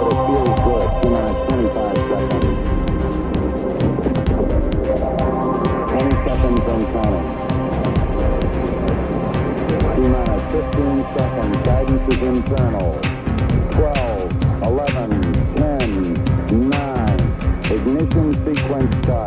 it feels good. T minus 25 seconds. 20 seconds and counting. T minus 15 seconds. Guidance is internal. 12, 11, 10, 9. Ignition sequence start.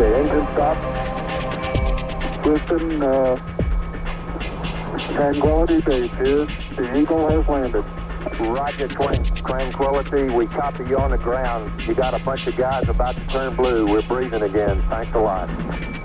Okay, engine stop. Houston, uh, Tranquility Base here. The Eagle has landed. Roger, Tran- Tranquility. We copy you on the ground. You got a bunch of guys about to turn blue. We're breathing again. Thanks a lot.